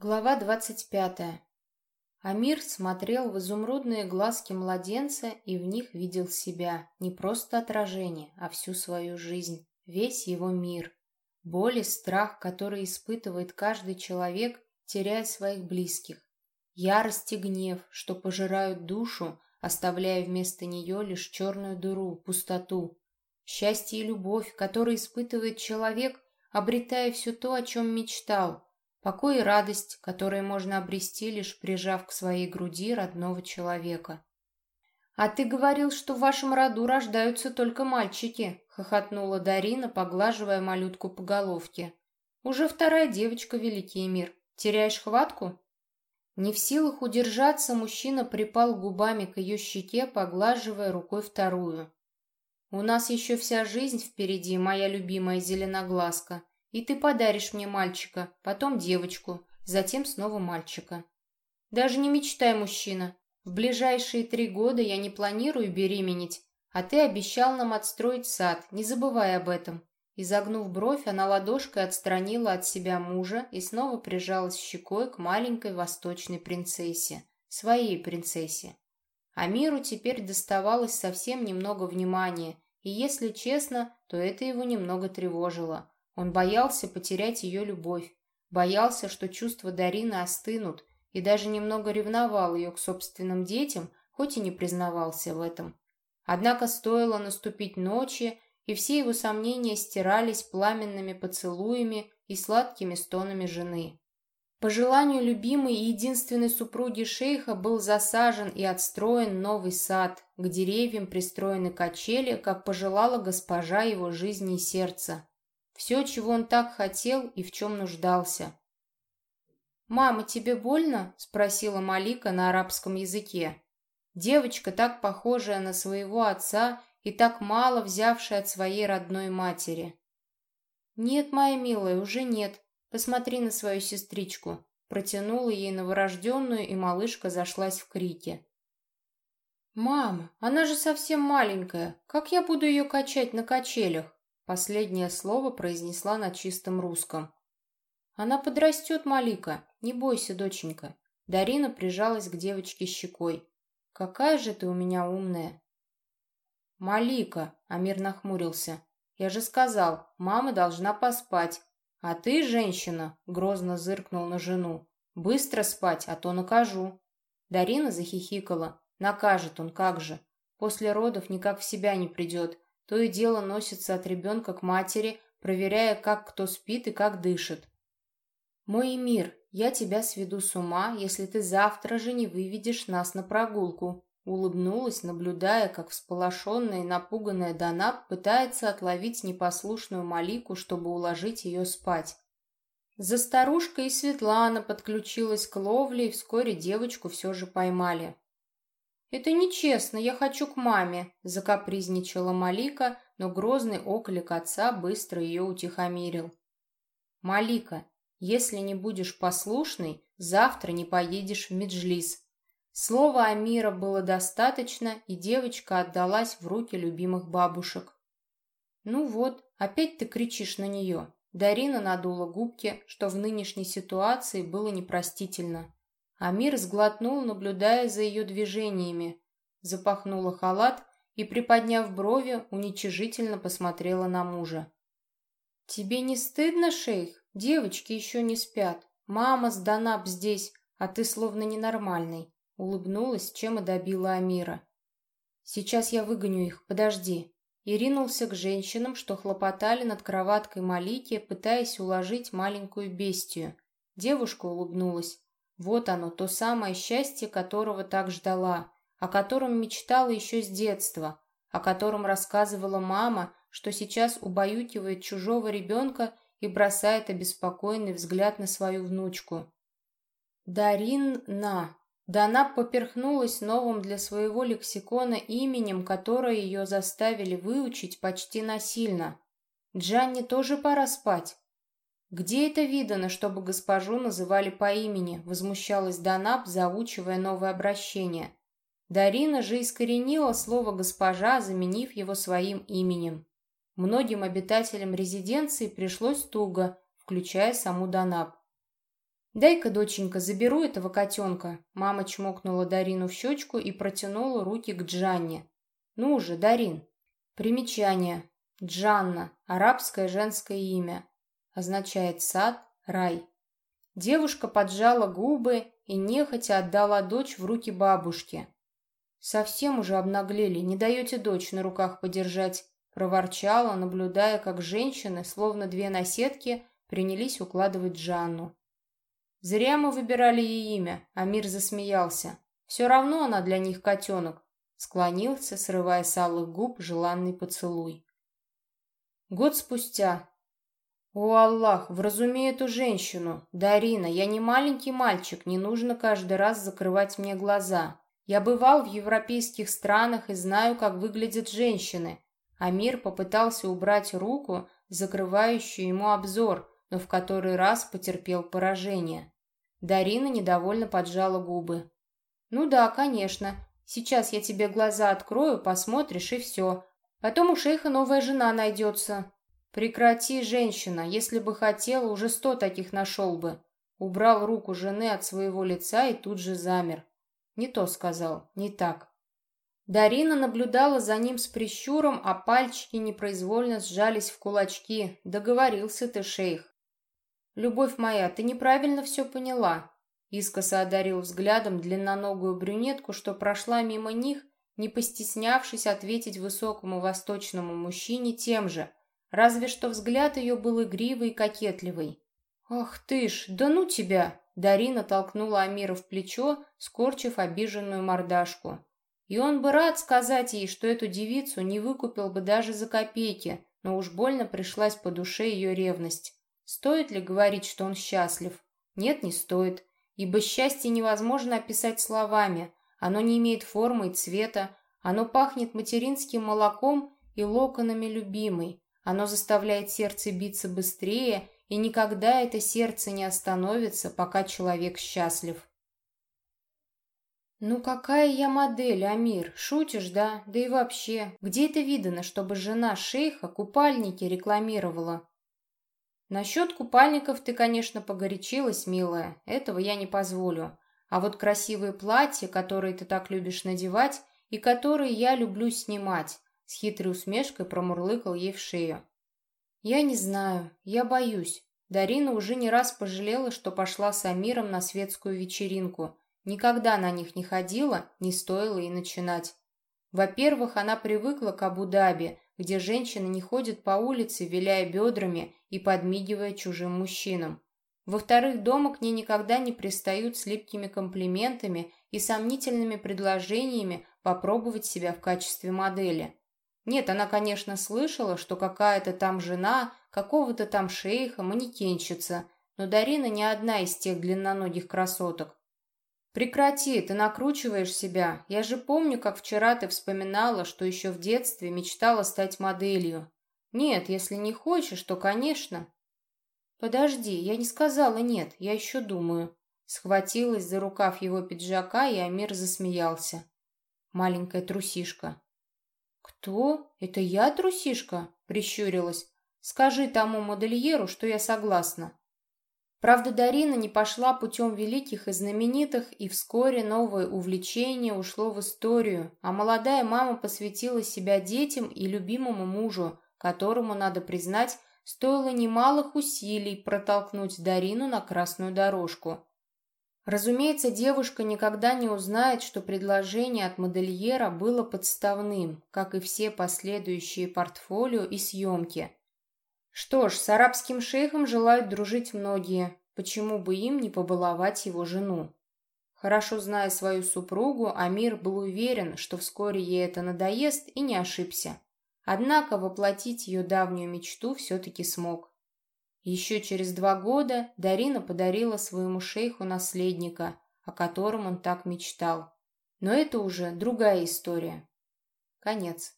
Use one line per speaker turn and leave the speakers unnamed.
Глава двадцать пятая. Амир смотрел в изумрудные глазки младенца и в них видел себя, не просто отражение, а всю свою жизнь, весь его мир. Боль и страх, который испытывает каждый человек, теряя своих близких. Ярость и гнев, что пожирают душу, оставляя вместо нее лишь черную дыру, пустоту. Счастье и любовь, которые испытывает человек, обретая все то, о чем мечтал – Покой и радость, которые можно обрести, лишь прижав к своей груди родного человека. «А ты говорил, что в вашем роду рождаются только мальчики», — хохотнула Дарина, поглаживая малютку по головке. «Уже вторая девочка, великий мир. Теряешь хватку?» Не в силах удержаться, мужчина припал губами к ее щеке, поглаживая рукой вторую. «У нас еще вся жизнь впереди, моя любимая зеленоглазка. И ты подаришь мне мальчика, потом девочку, затем снова мальчика. Даже не мечтай, мужчина. В ближайшие три года я не планирую беременеть, а ты обещал нам отстроить сад, не забывай об этом. Изогнув бровь, она ладошкой отстранила от себя мужа и снова прижалась щекой к маленькой восточной принцессе, своей принцессе. А миру теперь доставалось совсем немного внимания, и, если честно, то это его немного тревожило. Он боялся потерять ее любовь, боялся, что чувства Дарины остынут, и даже немного ревновал ее к собственным детям, хоть и не признавался в этом. Однако стоило наступить ночи, и все его сомнения стирались пламенными поцелуями и сладкими стонами жены. По желанию любимой и единственной супруги шейха был засажен и отстроен новый сад, к деревьям пристроены качели, как пожелала госпожа его жизни и сердца. Все, чего он так хотел и в чем нуждался. «Мама, тебе больно?» – спросила Малика на арабском языке. Девочка, так похожая на своего отца и так мало взявшая от своей родной матери. «Нет, моя милая, уже нет. Посмотри на свою сестричку», – протянула ей новорожденную, и малышка зашлась в крике. «Мама, она же совсем маленькая. Как я буду ее качать на качелях?» Последнее слово произнесла на чистом русском. «Она подрастет, Малика. Не бойся, доченька». Дарина прижалась к девочке щекой. «Какая же ты у меня умная!» «Малика!» — Амир нахмурился. «Я же сказал, мама должна поспать. А ты, женщина!» — грозно зыркнул на жену. «Быстро спать, а то накажу». Дарина захихикала. «Накажет он, как же. После родов никак в себя не придет. То и дело носится от ребенка к матери, проверяя, как кто спит и как дышит. «Мой мир, я тебя сведу с ума, если ты завтра же не выведешь нас на прогулку», улыбнулась, наблюдая, как всполошенная и напуганная Данаб пытается отловить непослушную Малику, чтобы уложить ее спать. За старушкой и Светлана подключилась к ловле, и вскоре девочку все же поймали. «Это нечестно, я хочу к маме», — закапризничала Малика, но грозный оклик отца быстро ее утихомирил. «Малика, если не будешь послушной, завтра не поедешь в Меджлис». Слова Амира было достаточно, и девочка отдалась в руки любимых бабушек. «Ну вот, опять ты кричишь на нее». Дарина надула губки, что в нынешней ситуации было непростительно. Амир сглотнул, наблюдая за ее движениями. Запахнула халат и, приподняв брови, уничижительно посмотрела на мужа. «Тебе не стыдно, шейх? Девочки еще не спят. Мама с Данаб здесь, а ты словно ненормальный», — улыбнулась, чем и добила Амира. «Сейчас я выгоню их, подожди», и ринулся к женщинам, что хлопотали над кроваткой Малики, пытаясь уложить маленькую бестию. Девушка улыбнулась. Вот оно, то самое счастье, которого так ждала, о котором мечтала еще с детства, о котором рассказывала мама, что сейчас убаюкивает чужого ребенка и бросает обеспокоенный взгляд на свою внучку. Дарин-на. Да она поперхнулась новым для своего лексикона именем, которое ее заставили выучить почти насильно. Джанне тоже пора спать. «Где это видано, чтобы госпожу называли по имени?» – возмущалась Данаб, заучивая новое обращение. Дарина же искоренила слово «госпожа», заменив его своим именем. Многим обитателям резиденции пришлось туго, включая саму Данаб. «Дай-ка, доченька, заберу этого котенка». Мама чмокнула Дарину в щечку и протянула руки к Джанне. «Ну уже, Дарин». Примечание. Джанна. Арабское женское имя. Означает сад, рай. Девушка поджала губы и нехотя отдала дочь в руки бабушки. «Совсем уже обнаглели, не даете дочь на руках подержать», проворчала, наблюдая, как женщины, словно две наседки, принялись укладывать Джанну. Зря мы выбирали ей имя, Амир засмеялся. Все равно она для них котенок. Склонился, срывая с алых губ желанный поцелуй. Год спустя. «О, Аллах, вразуми эту женщину! Дарина, я не маленький мальчик, не нужно каждый раз закрывать мне глаза. Я бывал в европейских странах и знаю, как выглядят женщины». Амир попытался убрать руку, закрывающую ему обзор, но в который раз потерпел поражение. Дарина недовольно поджала губы. «Ну да, конечно. Сейчас я тебе глаза открою, посмотришь и все. Потом у шейха новая жена найдется». «Прекрати, женщина. Если бы хотела, уже сто таких нашел бы». Убрал руку жены от своего лица и тут же замер. Не то сказал, не так. Дарина наблюдала за ним с прищуром, а пальчики непроизвольно сжались в кулачки. «Договорился ты, шейх». «Любовь моя, ты неправильно все поняла». Искоса одарил взглядом длинноногую брюнетку, что прошла мимо них, не постеснявшись ответить высокому восточному мужчине тем же, разве что взгляд ее был игривый и кокетливый. «Ах ты ж, да ну тебя!» Дарина толкнула Амира в плечо, скорчив обиженную мордашку. И он бы рад сказать ей, что эту девицу не выкупил бы даже за копейки, но уж больно пришлась по душе ее ревность. Стоит ли говорить, что он счастлив? Нет, не стоит, ибо счастье невозможно описать словами. Оно не имеет формы и цвета, оно пахнет материнским молоком и локонами любимой. Оно заставляет сердце биться быстрее, и никогда это сердце не остановится, пока человек счастлив. «Ну какая я модель, Амир? Шутишь, да? Да и вообще, где это видано, чтобы жена шейха купальники рекламировала?» Насчет купальников ты, конечно, погорячилась, милая. Этого я не позволю. А вот красивые платья, которые ты так любишь надевать и которые я люблю снимать, с хитрой усмешкой промурлыкал ей в шею. Я не знаю, я боюсь. Дарина уже не раз пожалела, что пошла с Амиром на светскую вечеринку. Никогда на них не ходила, не стоило и начинать. Во-первых, она привыкла к Абу-Даби, где женщины не ходят по улице, виляя бедрами и подмигивая чужим мужчинам. Во-вторых, дома к ней никогда не пристают с липкими комплиментами и сомнительными предложениями попробовать себя в качестве модели. Нет, она, конечно, слышала, что какая-то там жена какого-то там шейха, манекенщица, но Дарина не одна из тех длинноногих красоток. «Прекрати, ты накручиваешь себя. Я же помню, как вчера ты вспоминала, что еще в детстве мечтала стать моделью. Нет, если не хочешь, то, конечно». «Подожди, я не сказала нет, я еще думаю». Схватилась за рукав его пиджака, и Амир засмеялся. Маленькая трусишка. «Кто? Это я трусишка?» — прищурилась. «Скажи тому модельеру, что я согласна». Правда, Дарина не пошла путем великих и знаменитых, и вскоре новое увлечение ушло в историю, а молодая мама посвятила себя детям и любимому мужу, которому, надо признать, стоило немалых усилий протолкнуть Дарину на красную дорожку. Разумеется, девушка никогда не узнает, что предложение от модельера было подставным, как и все последующие портфолио и съемки – что ж, с арабским шейхом желают дружить многие, почему бы им не побаловать его жену? Хорошо зная свою супругу, Амир был уверен, что вскоре ей это надоест и не ошибся. Однако воплотить ее давнюю мечту все-таки смог. Еще через два года Дарина подарила своему шейху наследника, о котором он так мечтал. Но это уже другая история. Конец.